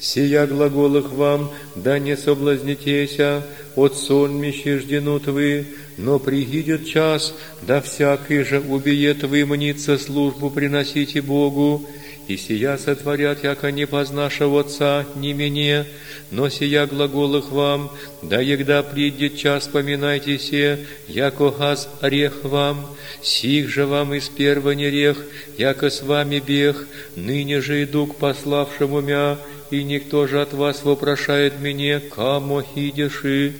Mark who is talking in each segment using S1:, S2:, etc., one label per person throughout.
S1: Сия глаголах вам, да не соблазнитеся, от сонмищи жденут вы, но пригидет час, да всякий же убиет вы мнится службу приносите Богу, и сия сотворят, яко не познашего Отца, ни мне, но сия глаголах вам, да егда придет час, поминайте се, яко газ орех вам, сих же вам из первого нерех, яко с вами бег, ныне же иду к пославшему мя, и никто же от вас вопрошает меня, кому идеши,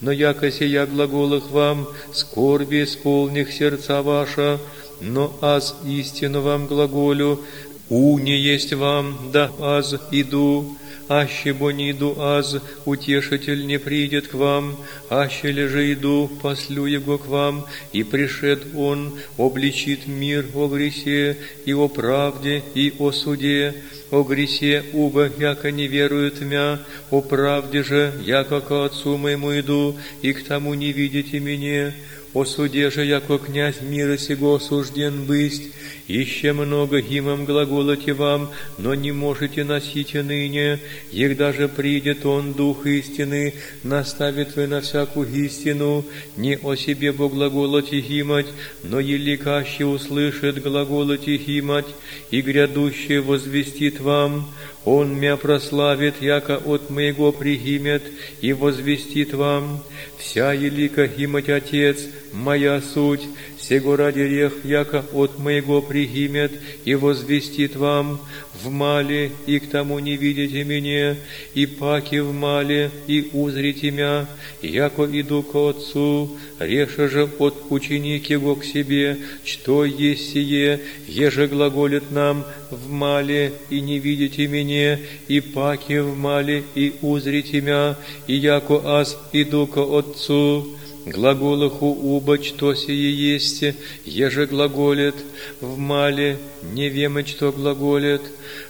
S1: но яко сия глаголах вам, скорби исполних сердца ваша, но аз истину вам глаголю, у не есть вам, да аз иду, аще бо не иду аз, утешитель не придет к вам, аще ли же иду, послю его к вам, и пришед он, обличит мир о гресе, и о правде, и о суде, о гресе, убо, яко не верует мя, о правде же, яко к Отцу моему иду, и к тому не видите меня, о суде же, яко князь мира сего осужден быть, еще много гимом глаголоте вам, но не можете носить ныне, егда же придет Он, Дух истины, наставит вы на всякую истину, не о себе бо глаголоте гимать, но еликаще услышит глаголоте гимать, и грядущее возвестит вам, он мя прославит, яко от моего пригимет, и возвестит вам, вся елика гимать Отец, моя суть, сего ради рех, яко от моего пригимет, и возвестит вам, в мале, и к тому не видите меня, и паки в мале, и узрите мя, яко иду к Отцу, реша же от ученик его к себе, что есть сие, еже глаголит нам в мале, и не видите меня, и паки в мале, и узрите мя, и яко аз иду к Отцу, глаголаху уба, что сие есть, еже глаголит, в мале не вемы, что глаголит,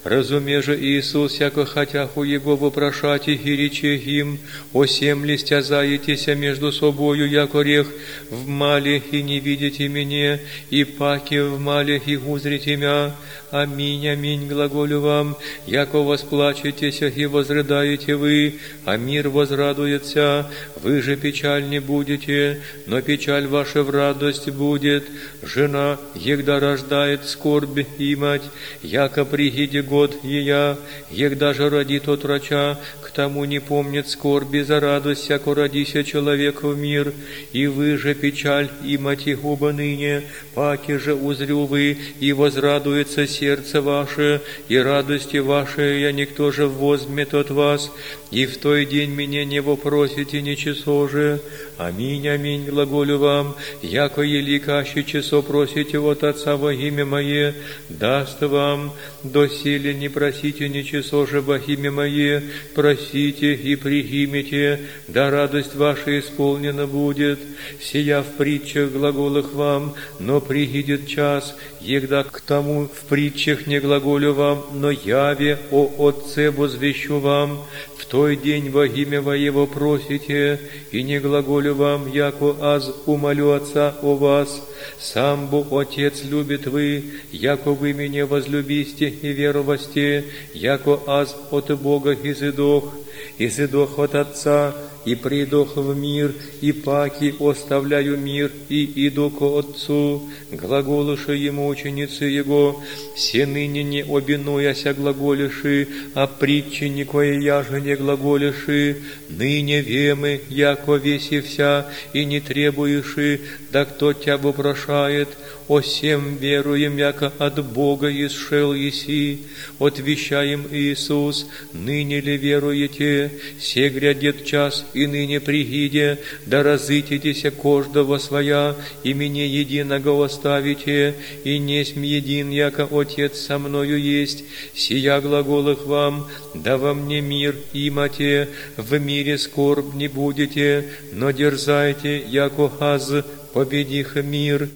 S1: разуме же Иисус, яко хотяху Его вопрошать и рече им, о сем ли стязаетеся между собою, яко рех в мале и не видите меня, и паки в мале и узрите мя, Аминь, аминь, глаголю вам, яко восплачетеся и возрыдаете вы, а мир возрадуется, вы же печаль не будете, но печаль ваша в радость будет. Жена, егда рождает скорбь и мать, яко пригиде год ея, егда же родит от врача, к тому не помнит скорби за радость, яко родися человек в мир, и вы же печаль и мать губа ныне, паки же узрю вы, и возрадуется сердце ваше, и радости ваши, я никто же возьмет от вас, и в той день меня не вопросите ни часо же. Аминь, аминь, глаголю вам, яко еликаще часо просите от Отца во имя Мое, даст вам, доселе не просите ни часо же во имя Мое, просите и пригимите, да радость ваша исполнена будет. Сия в притчах глаголах вам, но пригидет час, егда к тому в притчах не глаголю вам, но яве о Отце возвещу вам, в той день во имя Моего просите, и не глаголю вам, яко аз умолю Отца о вас, сам Бог Отец любит вы, яко вы меня возлюбисте и веровосте, яко аз от Бога изыдох, изыдох от Отца, и придох в мир, и паки оставляю мир, и иду к Отцу, глаголыша ему ученицы Его, все ныне не обинуяся глаголиши, а притчи никое яже не глаголиши, ныне вемы, яко веси вся, и не требуеши, да кто тебя вопрошает, о всем веруем, яко от Бога исшел еси, отвещаем Иисус, ныне ли веруете, се грядет час, и ныне пригиде, да разытитеся кождого своя, и мне единого оставите, и несмь един, яко Отец со мною есть, сия глаголах вам, да во мне мир имате, в мире скорбь не будете, но дерзайте, яко аз победих мир.